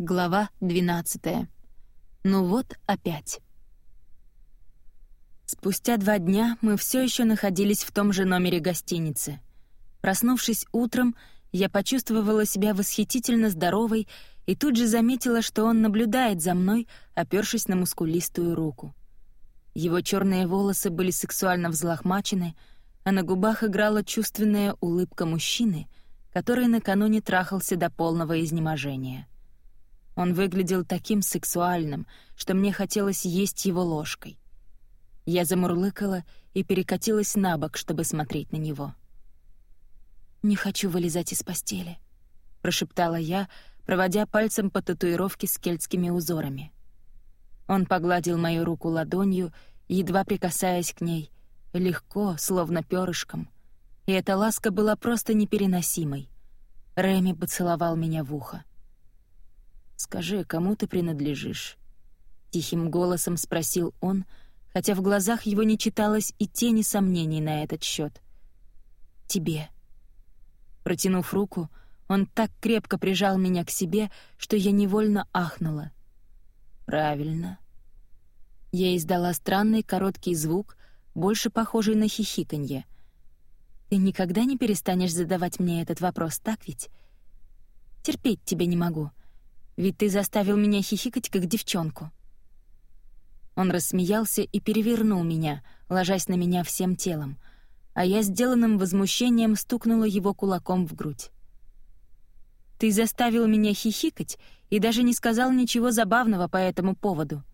Глава 12. Ну вот опять. Спустя два дня мы все еще находились в том же номере гостиницы. Проснувшись утром, я почувствовала себя восхитительно здоровой и тут же заметила, что он наблюдает за мной, опёршись на мускулистую руку. Его черные волосы были сексуально взлохмачены, а на губах играла чувственная улыбка мужчины, который накануне трахался до полного изнеможения. Он выглядел таким сексуальным, что мне хотелось есть его ложкой. Я замурлыкала и перекатилась на бок, чтобы смотреть на него. «Не хочу вылезать из постели», — прошептала я, проводя пальцем по татуировке с кельтскими узорами. Он погладил мою руку ладонью, едва прикасаясь к ней, легко, словно перышком, и эта ласка была просто непереносимой. Рэми поцеловал меня в ухо. «Скажи, кому ты принадлежишь?» Тихим голосом спросил он, хотя в глазах его не читалось и тени сомнений на этот счет. «Тебе». Протянув руку, он так крепко прижал меня к себе, что я невольно ахнула. «Правильно». Я издала странный короткий звук, больше похожий на хихиканье. «Ты никогда не перестанешь задавать мне этот вопрос, так ведь?» «Терпеть тебя не могу», ведь ты заставил меня хихикать, как девчонку». Он рассмеялся и перевернул меня, ложась на меня всем телом, а я сделанным возмущением стукнула его кулаком в грудь. «Ты заставил меня хихикать и даже не сказал ничего забавного по этому поводу».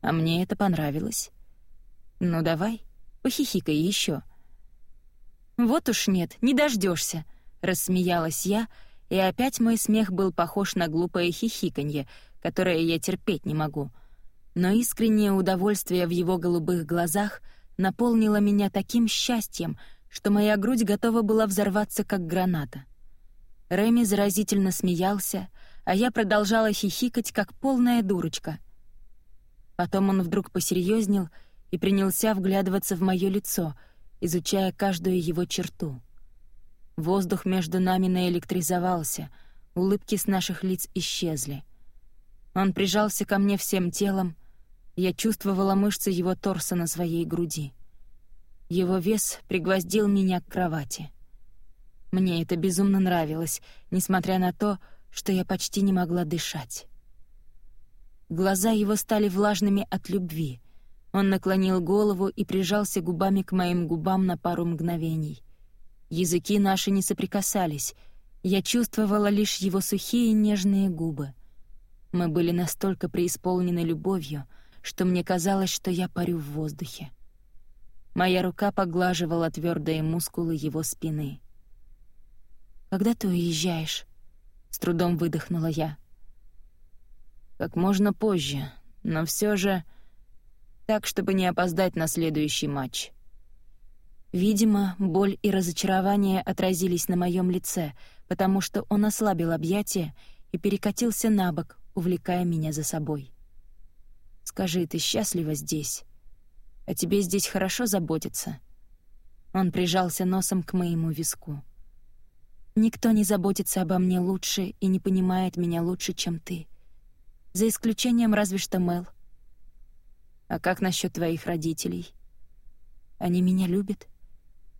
«А мне это понравилось. Ну давай, похихикай еще. «Вот уж нет, не дождешься, рассмеялась я, — и опять мой смех был похож на глупое хихиканье, которое я терпеть не могу. Но искреннее удовольствие в его голубых глазах наполнило меня таким счастьем, что моя грудь готова была взорваться, как граната. Реми заразительно смеялся, а я продолжала хихикать, как полная дурочка. Потом он вдруг посерьезнел и принялся вглядываться в мое лицо, изучая каждую его черту. Воздух между нами наэлектризовался, улыбки с наших лиц исчезли. Он прижался ко мне всем телом, я чувствовала мышцы его торса на своей груди. Его вес пригвоздил меня к кровати. Мне это безумно нравилось, несмотря на то, что я почти не могла дышать. Глаза его стали влажными от любви. Он наклонил голову и прижался губами к моим губам на пару мгновений. Языки наши не соприкасались. Я чувствовала лишь его сухие нежные губы. Мы были настолько преисполнены любовью, что мне казалось, что я парю в воздухе. Моя рука поглаживала твердые мускулы его спины. «Когда ты уезжаешь?» — с трудом выдохнула я. «Как можно позже, но все же так, чтобы не опоздать на следующий матч». Видимо, боль и разочарование отразились на моем лице, потому что он ослабил объятия и перекатился на бок, увлекая меня за собой. «Скажи, ты счастлива здесь? О тебе здесь хорошо заботятся?» Он прижался носом к моему виску. «Никто не заботится обо мне лучше и не понимает меня лучше, чем ты. За исключением разве что Мел. А как насчет твоих родителей? Они меня любят?»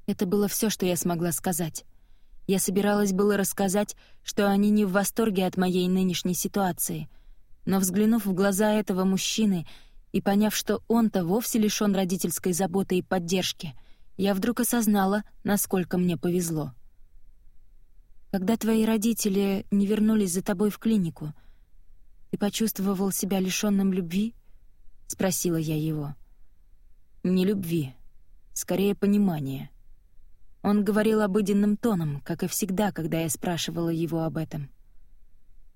Это было все, что я смогла сказать. Я собиралась было рассказать, что они не в восторге от моей нынешней ситуации, но, взглянув в глаза этого мужчины и поняв, что он-то вовсе лишён родительской заботы и поддержки, я вдруг осознала, насколько мне повезло. Когда твои родители не вернулись за тобой в клинику, ты почувствовал себя лишённым любви? спросила я его. Не любви, скорее понимания. Он говорил обыденным тоном, как и всегда, когда я спрашивала его об этом.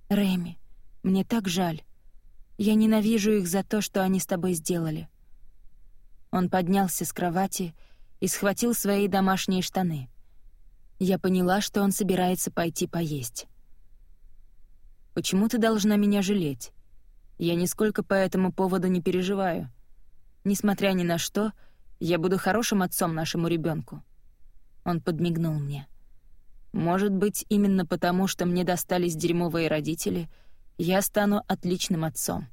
«Рэми, мне так жаль. Я ненавижу их за то, что они с тобой сделали». Он поднялся с кровати и схватил свои домашние штаны. Я поняла, что он собирается пойти поесть. «Почему ты должна меня жалеть? Я нисколько по этому поводу не переживаю. Несмотря ни на что, я буду хорошим отцом нашему ребенку. Он подмигнул мне. «Может быть, именно потому, что мне достались дерьмовые родители, я стану отличным отцом.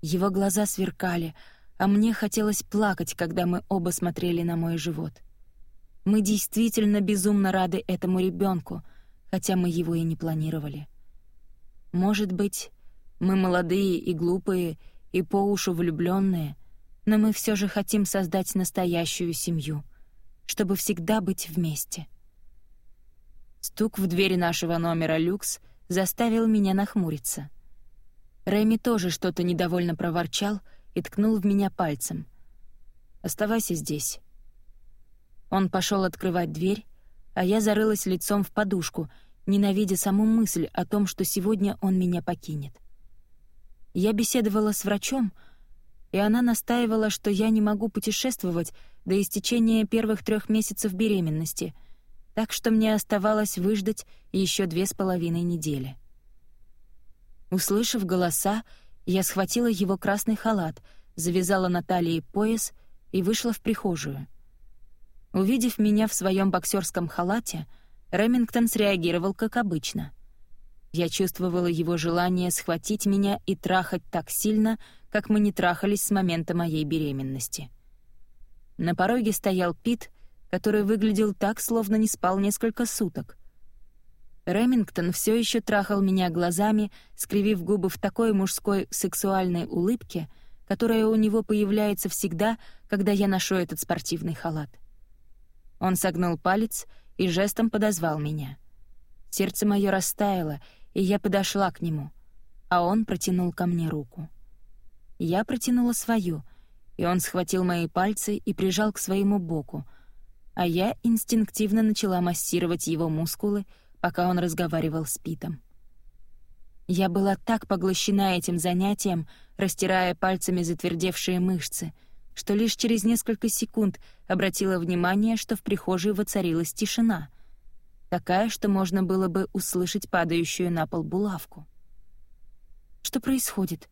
Его глаза сверкали, а мне хотелось плакать, когда мы оба смотрели на мой живот. Мы действительно безумно рады этому ребенку, хотя мы его и не планировали. Может быть, мы молодые и глупые, и по уши влюбленные, но мы все же хотим создать настоящую семью, чтобы всегда быть вместе. Стук в двери нашего номера «Люкс» заставил меня нахмуриться. Рэми тоже что-то недовольно проворчал и ткнул в меня пальцем. «Оставайся здесь». Он пошел открывать дверь, а я зарылась лицом в подушку, ненавидя саму мысль о том, что сегодня он меня покинет. Я беседовала с врачом, и она настаивала, что я не могу путешествовать до истечения первых трех месяцев беременности, так что мне оставалось выждать еще две с половиной недели. Услышав голоса, я схватила его красный халат, завязала на талии пояс и вышла в прихожую. Увидев меня в своем боксерском халате, Ремингтон среагировал как обычно. Я чувствовала его желание схватить меня и трахать так сильно, как мы не трахались с момента моей беременности. На пороге стоял Пит, который выглядел так, словно не спал несколько суток. Ремингтон все еще трахал меня глазами, скривив губы в такой мужской сексуальной улыбке, которая у него появляется всегда, когда я ношу этот спортивный халат. Он согнул палец и жестом подозвал меня. Сердце мое растаяло, и я подошла к нему, а он протянул ко мне руку. Я протянула свою, и он схватил мои пальцы и прижал к своему боку, а я инстинктивно начала массировать его мускулы, пока он разговаривал с Питом. Я была так поглощена этим занятием, растирая пальцами затвердевшие мышцы, что лишь через несколько секунд обратила внимание, что в прихожей воцарилась тишина, такая, что можно было бы услышать падающую на пол булавку. «Что происходит?»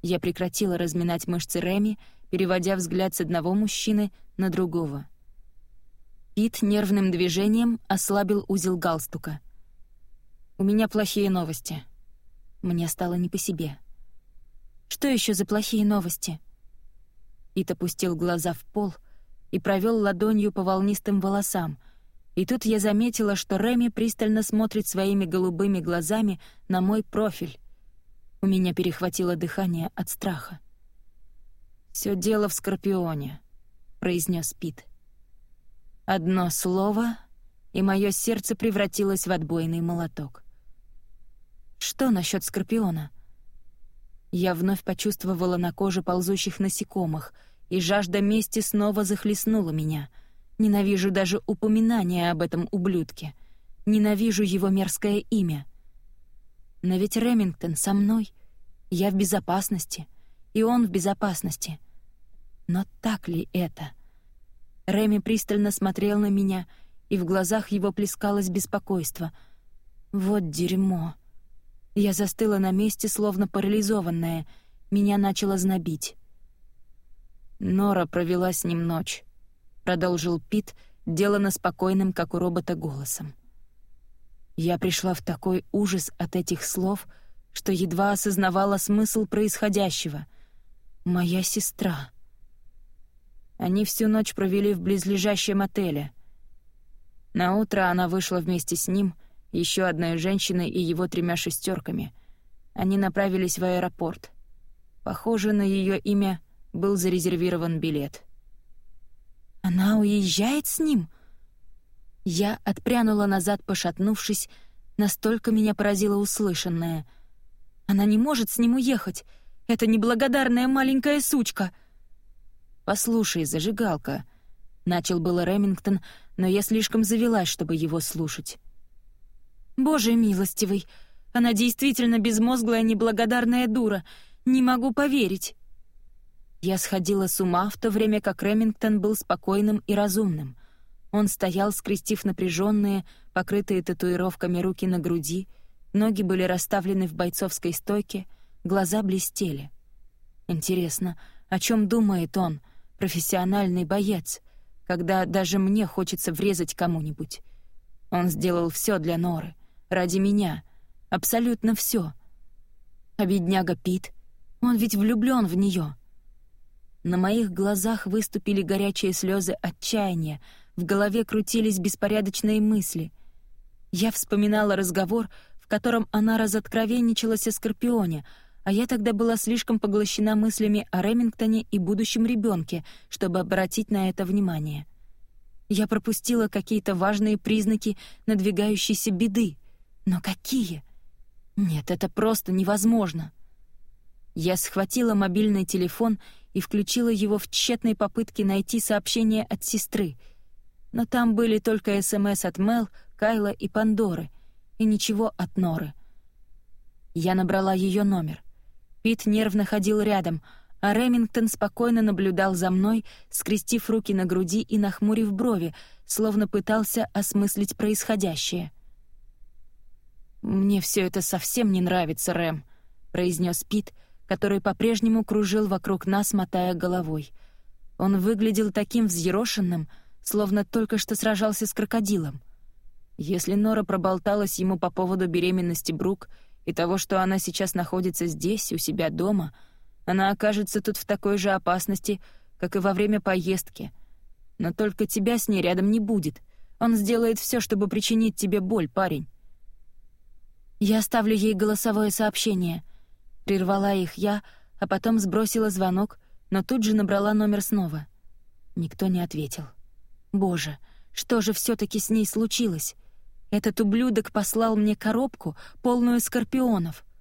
Я прекратила разминать мышцы Реми, переводя взгляд с одного мужчины на другого — Пит нервным движением ослабил узел галстука. «У меня плохие новости». Мне стало не по себе. «Что еще за плохие новости?» Пит опустил глаза в пол и провел ладонью по волнистым волосам, и тут я заметила, что Реми пристально смотрит своими голубыми глазами на мой профиль. У меня перехватило дыхание от страха. «Все дело в Скорпионе», — произнес Пит. Одно слово, и мое сердце превратилось в отбойный молоток. Что насчет Скорпиона? Я вновь почувствовала на коже ползущих насекомых, и жажда мести снова захлестнула меня. Ненавижу даже упоминание об этом ублюдке. Ненавижу его мерзкое имя. Но ведь Ремингтон со мной. Я в безопасности, и он в безопасности. Но так ли это? — Реми пристально смотрел на меня, и в глазах его плескалось беспокойство. «Вот дерьмо!» Я застыла на месте, словно парализованная. Меня начало знобить. Нора провела с ним ночь. Продолжил Пит, делано спокойным, как у робота, голосом. Я пришла в такой ужас от этих слов, что едва осознавала смысл происходящего. «Моя сестра». Они всю ночь провели в близлежащем отеле. На утро она вышла вместе с ним, еще одной женщиной и его тремя шестерками. Они направились в аэропорт. Похоже, на ее имя был зарезервирован билет. «Она уезжает с ним?» Я отпрянула назад, пошатнувшись, настолько меня поразило услышанное. «Она не может с ним уехать! Это неблагодарная маленькая сучка!» «Послушай, зажигалка», — начал было Ремингтон, но я слишком завелась, чтобы его слушать. «Боже милостивый, она действительно безмозглая неблагодарная дура. Не могу поверить». Я сходила с ума, в то время как Ремингтон был спокойным и разумным. Он стоял, скрестив напряженные, покрытые татуировками руки на груди, ноги были расставлены в бойцовской стойке, глаза блестели. Интересно, о чем думает он — профессиональный боец, когда даже мне хочется врезать кому-нибудь. Он сделал все для Норы, ради меня, Абсолютно все. А бедняга Пит, он ведь влюблен в нее. На моих глазах выступили горячие слезы отчаяния, в голове крутились беспорядочные мысли. Я вспоминала разговор, в котором она разоткровенничалась о Скорпионе, а я тогда была слишком поглощена мыслями о Ремингтоне и будущем ребенке, чтобы обратить на это внимание. Я пропустила какие-то важные признаки надвигающейся беды. Но какие? Нет, это просто невозможно. Я схватила мобильный телефон и включила его в тщетной попытке найти сообщение от сестры. Но там были только СМС от Мел, Кайла и Пандоры, и ничего от Норы. Я набрала ее номер. Пит нервно ходил рядом, а Ремингтон спокойно наблюдал за мной, скрестив руки на груди и нахмурив брови, словно пытался осмыслить происходящее. «Мне все это совсем не нравится, Рэм», — произнес Пит, который по-прежнему кружил вокруг нас, мотая головой. Он выглядел таким взъерошенным, словно только что сражался с крокодилом. Если Нора проболталась ему по поводу беременности Брук и того, что она сейчас находится здесь, у себя дома — она окажется тут в такой же опасности, как и во время поездки. Но только тебя с ней рядом не будет. Он сделает все, чтобы причинить тебе боль, парень. Я оставлю ей голосовое сообщение. Прервала их я, а потом сбросила звонок, но тут же набрала номер снова. Никто не ответил. Боже, что же все таки с ней случилось? Этот ублюдок послал мне коробку, полную скорпионов —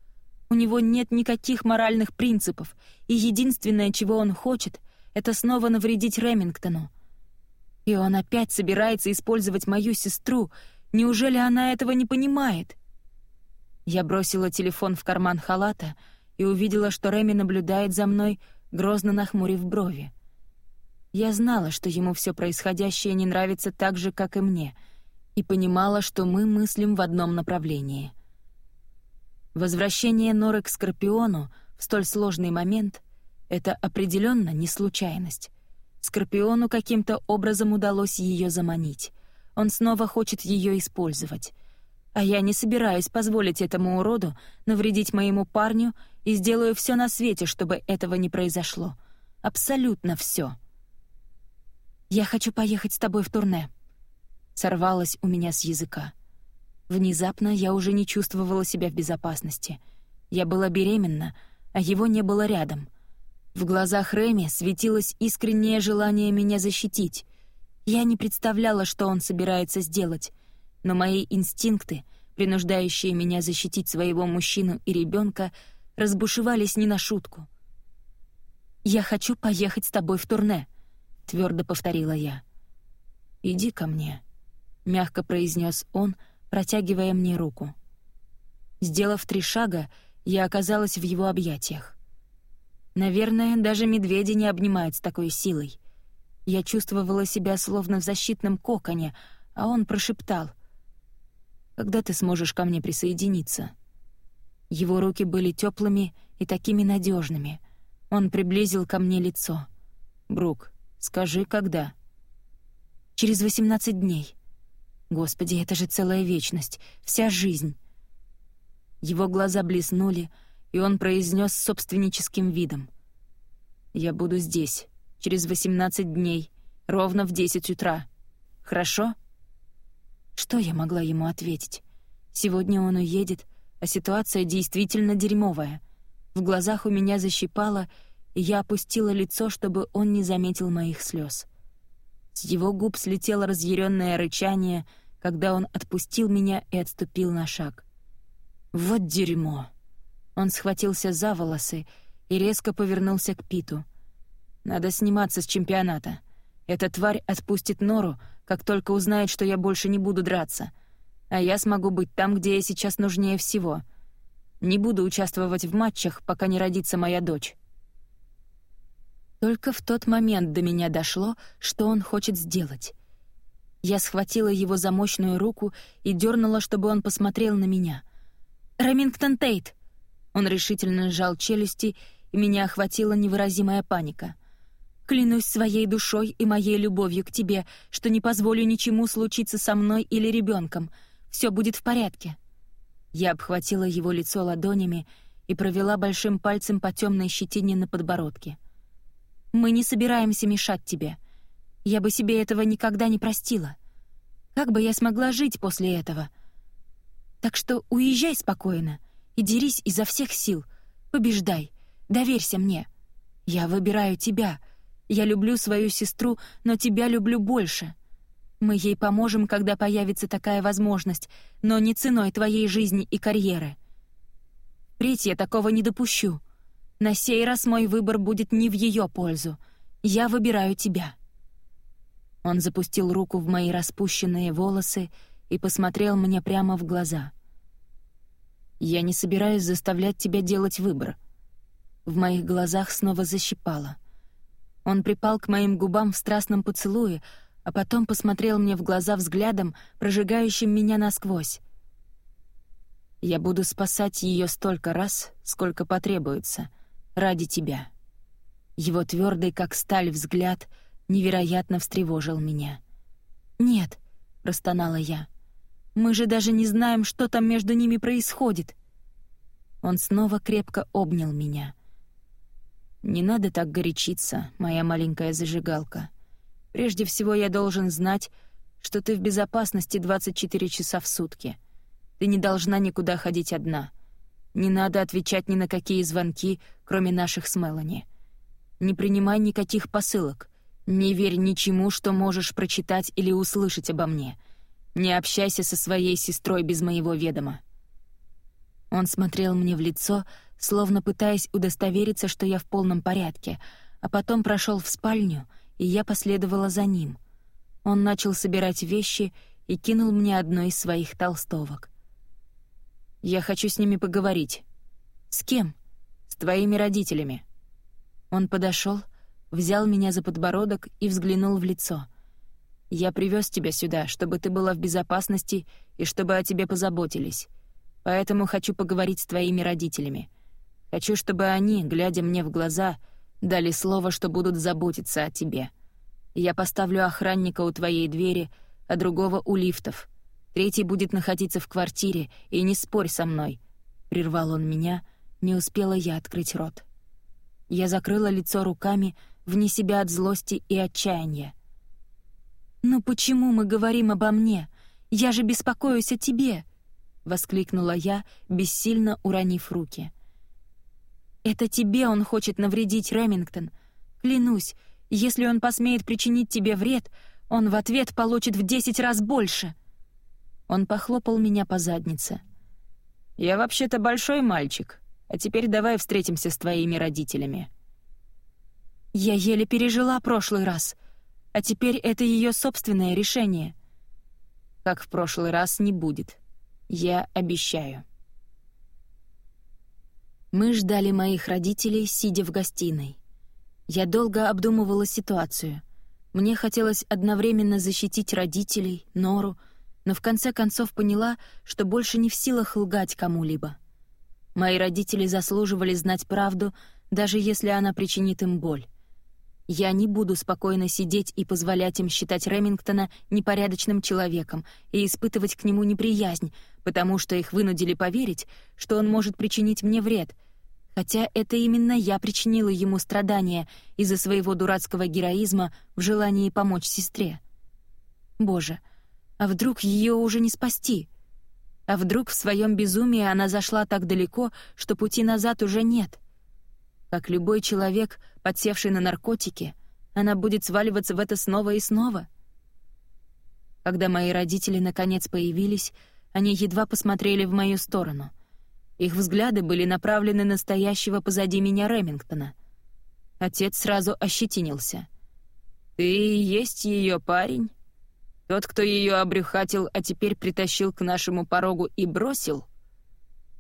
у него нет никаких моральных принципов, и единственное, чего он хочет, это снова навредить Ремингтону. И он опять собирается использовать мою сестру. Неужели она этого не понимает? Я бросила телефон в карман халата и увидела, что Реми наблюдает за мной, грозно нахмурив брови. Я знала, что ему все происходящее не нравится так же, как и мне, и понимала, что мы мыслим в одном направлении — Возвращение Норы к Скорпиону в столь сложный момент — это определенно не случайность. Скорпиону каким-то образом удалось ее заманить. Он снова хочет ее использовать. А я не собираюсь позволить этому уроду навредить моему парню и сделаю все на свете, чтобы этого не произошло. Абсолютно все. «Я хочу поехать с тобой в турне», — сорвалось у меня с языка. Внезапно я уже не чувствовала себя в безопасности. Я была беременна, а его не было рядом. В глазах Реми светилось искреннее желание меня защитить. Я не представляла, что он собирается сделать, но мои инстинкты, принуждающие меня защитить своего мужчину и ребенка, разбушевались не на шутку. «Я хочу поехать с тобой в турне», — твердо повторила я. «Иди ко мне», — мягко произнес он, — протягивая мне руку. Сделав три шага, я оказалась в его объятиях. Наверное, даже медведи не обнимают с такой силой. Я чувствовала себя словно в защитном коконе, а он прошептал. «Когда ты сможешь ко мне присоединиться?» Его руки были теплыми и такими надежными. Он приблизил ко мне лицо. «Брук, скажи, когда?» «Через восемнадцать дней», Господи, это же целая вечность, вся жизнь. Его глаза блеснули, и он произнес собственническим видом. «Я буду здесь, через 18 дней, ровно в 10 утра. Хорошо?» Что я могла ему ответить? Сегодня он уедет, а ситуация действительно дерьмовая. В глазах у меня защипало, и я опустила лицо, чтобы он не заметил моих слез. С его губ слетело разъяренное рычание — когда он отпустил меня и отступил на шаг. «Вот дерьмо!» Он схватился за волосы и резко повернулся к Питу. «Надо сниматься с чемпионата. Эта тварь отпустит Нору, как только узнает, что я больше не буду драться. А я смогу быть там, где я сейчас нужнее всего. Не буду участвовать в матчах, пока не родится моя дочь». Только в тот момент до меня дошло, что он хочет сделать. Я схватила его за мощную руку и дернула, чтобы он посмотрел на меня. «Ремингтон Тейт!» Он решительно сжал челюсти, и меня охватила невыразимая паника. «Клянусь своей душой и моей любовью к тебе, что не позволю ничему случиться со мной или ребенком. Все будет в порядке». Я обхватила его лицо ладонями и провела большим пальцем по темной щетине на подбородке. «Мы не собираемся мешать тебе. Я бы себе этого никогда не простила. Как бы я смогла жить после этого? Так что уезжай спокойно и дерись изо всех сил. Побеждай, доверься мне. Я выбираю тебя. Я люблю свою сестру, но тебя люблю больше. Мы ей поможем, когда появится такая возможность, но не ценой твоей жизни и карьеры. Впредь я такого не допущу. На сей раз мой выбор будет не в ее пользу. Я выбираю тебя». Он запустил руку в мои распущенные волосы и посмотрел мне прямо в глаза. «Я не собираюсь заставлять тебя делать выбор». В моих глазах снова защипало. Он припал к моим губам в страстном поцелуе, а потом посмотрел мне в глаза взглядом, прожигающим меня насквозь. «Я буду спасать ее столько раз, сколько потребуется, ради тебя». Его твердый, как сталь, взгляд — невероятно встревожил меня. «Нет», — простонала я, — «мы же даже не знаем, что там между ними происходит». Он снова крепко обнял меня. «Не надо так горячиться, моя маленькая зажигалка. Прежде всего я должен знать, что ты в безопасности 24 часа в сутки. Ты не должна никуда ходить одна. Не надо отвечать ни на какие звонки, кроме наших с Мелани. Не принимай никаких посылок. Не верь ничему, что можешь прочитать или услышать обо мне. Не общайся со своей сестрой без моего ведома». Он смотрел мне в лицо, словно пытаясь удостовериться, что я в полном порядке, а потом прошел в спальню, и я последовала за ним. Он начал собирать вещи и кинул мне одну из своих толстовок. «Я хочу с ними поговорить». «С кем?» «С твоими родителями». Он подошел, взял меня за подбородок и взглянул в лицо. «Я привез тебя сюда, чтобы ты была в безопасности и чтобы о тебе позаботились. Поэтому хочу поговорить с твоими родителями. Хочу, чтобы они, глядя мне в глаза, дали слово, что будут заботиться о тебе. Я поставлю охранника у твоей двери, а другого у лифтов. Третий будет находиться в квартире, и не спорь со мной». Прервал он меня, не успела я открыть рот. Я закрыла лицо руками, вне себя от злости и отчаяния. «Ну почему мы говорим обо мне? Я же беспокоюсь о тебе!» — воскликнула я, бессильно уронив руки. «Это тебе он хочет навредить, Ремингтон. Клянусь, если он посмеет причинить тебе вред, он в ответ получит в десять раз больше!» Он похлопал меня по заднице. «Я вообще-то большой мальчик, а теперь давай встретимся с твоими родителями». Я еле пережила прошлый раз, а теперь это ее собственное решение. Как в прошлый раз не будет. Я обещаю. Мы ждали моих родителей, сидя в гостиной. Я долго обдумывала ситуацию. Мне хотелось одновременно защитить родителей, Нору, но в конце концов поняла, что больше не в силах лгать кому-либо. Мои родители заслуживали знать правду, даже если она причинит им боль. Я не буду спокойно сидеть и позволять им считать Ремингтона непорядочным человеком и испытывать к нему неприязнь, потому что их вынудили поверить, что он может причинить мне вред, хотя это именно я причинила ему страдания из-за своего дурацкого героизма в желании помочь сестре. Боже, а вдруг ее уже не спасти? А вдруг в своем безумии она зашла так далеко, что пути назад уже нет? Как любой человек, подсевший на наркотики, она будет сваливаться в это снова и снова. Когда мои родители наконец появились, они едва посмотрели в мою сторону. Их взгляды были направлены на стоящего позади меня Ремингтона. Отец сразу ощетинился. «Ты есть ее парень? Тот, кто ее обрюхатил, а теперь притащил к нашему порогу и бросил?»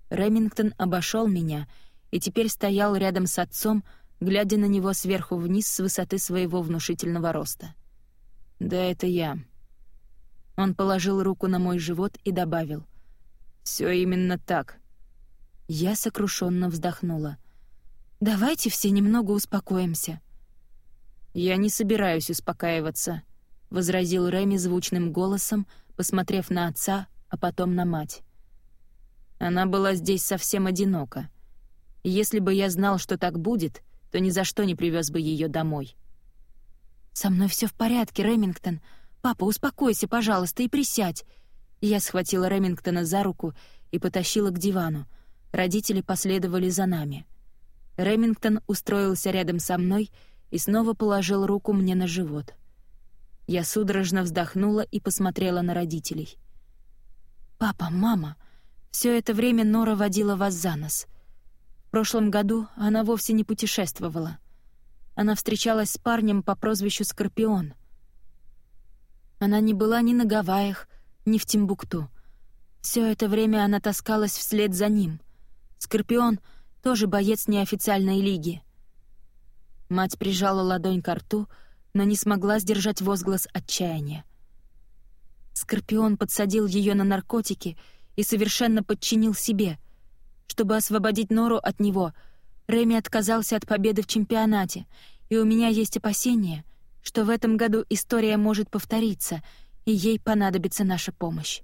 Ремингтон обошел меня — и теперь стоял рядом с отцом, глядя на него сверху вниз с высоты своего внушительного роста. «Да, это я». Он положил руку на мой живот и добавил. «Все именно так». Я сокрушенно вздохнула. «Давайте все немного успокоимся». «Я не собираюсь успокаиваться», — возразил Реми звучным голосом, посмотрев на отца, а потом на мать. Она была здесь совсем одинока. Если бы я знал, что так будет, то ни за что не привез бы ее домой. «Со мной все в порядке, Ремингтон. Папа, успокойся, пожалуйста, и присядь». Я схватила Ремингтона за руку и потащила к дивану. Родители последовали за нами. Ремингтон устроился рядом со мной и снова положил руку мне на живот. Я судорожно вздохнула и посмотрела на родителей. «Папа, мама, все это время Нора водила вас за нос. В прошлом году она вовсе не путешествовала. Она встречалась с парнем по прозвищу Скорпион. Она не была ни на Гавайях, ни в Тимбукту. Все это время она таскалась вслед за ним. Скорпион — тоже боец неофициальной лиги. Мать прижала ладонь к рту, но не смогла сдержать возглас отчаяния. Скорпион подсадил ее на наркотики и совершенно подчинил себе. Чтобы освободить Нору от него, Реми отказался от победы в чемпионате, и у меня есть опасения, что в этом году история может повториться, и ей понадобится наша помощь.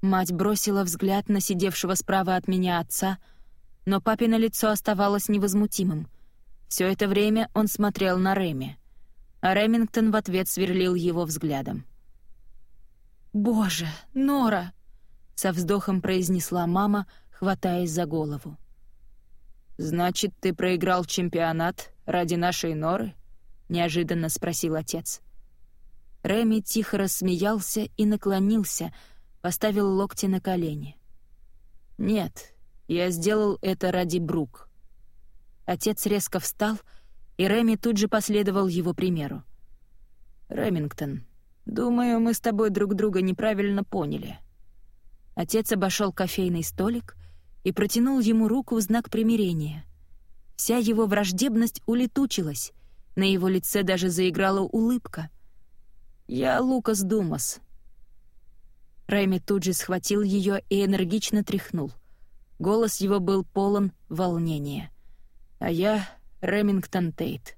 Мать бросила взгляд на сидевшего справа от меня отца, но папино лицо оставалось невозмутимым. Все это время он смотрел на Реми, а Ремингтон в ответ сверлил его взглядом. «Боже, Нора!» — со вздохом произнесла мама, хватаясь за голову. «Значит, ты проиграл чемпионат ради нашей Норы?» — неожиданно спросил отец. Реми тихо рассмеялся и наклонился, поставил локти на колени. «Нет, я сделал это ради Брук». Отец резко встал, и Реми тут же последовал его примеру. «Ремингтон, «Думаю, мы с тобой друг друга неправильно поняли». Отец обошел кофейный столик и протянул ему руку в знак примирения. Вся его враждебность улетучилась, на его лице даже заиграла улыбка. «Я Лукас Думас». Рэми тут же схватил ее и энергично тряхнул. Голос его был полон волнения. «А я Ремингтон Тейт».